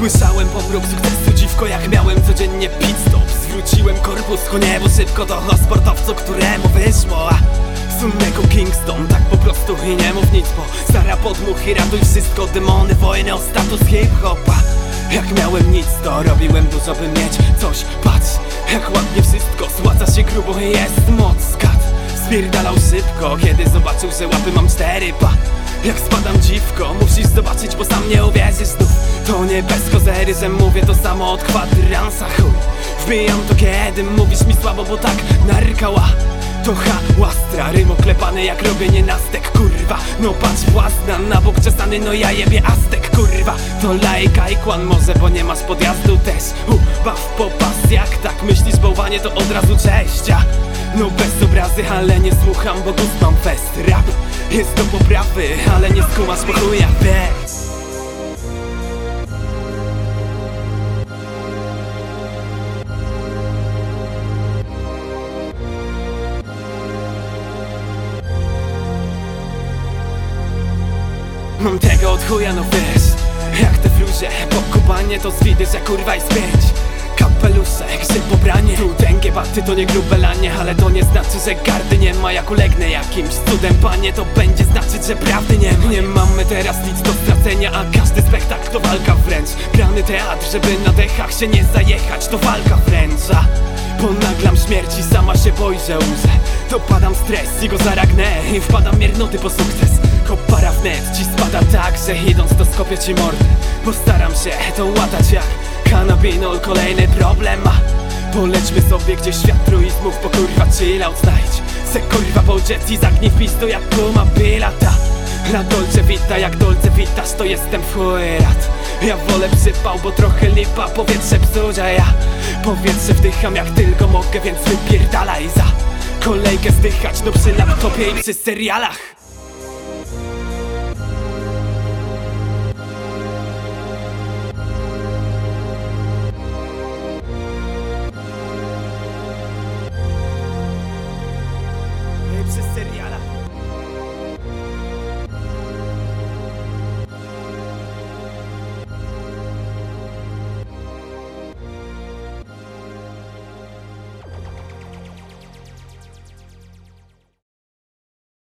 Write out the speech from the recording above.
Słyszałem po prób sukcesu dziwko jak miałem codziennie pit stop. Zwróciłem korpus ku niebo szybko do sportowcu, któremu wyszło Sunnego Kingston, tak po prostu i nie mów nic Bo stara podmuch i ratuj wszystko Demony, wojny o status hip-hopa jak miałem nic, to robiłem dużo by mieć coś. Patrz, jak ładnie wszystko Złaca się grubo jest moc. Skat spierdalał szybko Kiedy zobaczył, że łapy mam cztery. Pa jak spadam dziwko, musisz zobaczyć, bo sam nie uwierzysz znów. To nie bez kozery, że mówię to samo od kwadransa. Chuj Wbijam to kiedy mówisz mi słabo, bo tak narkała. To hałastra, rym oklepany jak robienie nastek, kurwa. No patrz własna, na bok czesany, no ja jebie aztek, kurwa To lajka i kłan może, bo nie masz podjazdu też Ubaw popas, jak tak myślisz, bałwanie to od razu cześcia. No bez obrazy, ale nie słucham, bo gust mam fest. Rap jest do poprawy, ale nie skumasz po chuja, wiesz Mam tego od chuja, no wiesz Jak te fluże, pokopanie to zwidy, że kurwa i spięć. Kapelusze, grzyb pobranie. Tu tęgie baty to nie grube lanie Ale to nie znaczy, że gardy nie ma. Jak ulegnę jakimś cudem, panie To będzie znaczyć, że prawdy nie ma. Nie mamy teraz nic do stracenia A każdy spektakl to walka wręcz. Grany teatr, żeby na dechach się nie zajechać To walka wręcz, Ponaglam śmierci, sama się boi, że umrze. Dopadam stres i go zaragnę I wpadam miernoty po sukces. Kopara wnet ci spada tak, że idąc to skopię ci mordę. Postaram się to łatać jak kanabinol Kolejny problem, a Polećmy sobie gdzieś świat truizmów Bo kurwa chill out znajdź Se kurwa bodziec i zagnij w pistu jak kuma pilata na dolce vita, jak dolce witasz, to jestem w chuj rad Ja wolę przypał, bo trochę lipa, powietrze psuć, a ja. Powietrze wdycham jak tylko mogę, więc wypierdalaj za Kolejkę zdychać, no przy laptopie i przy serialach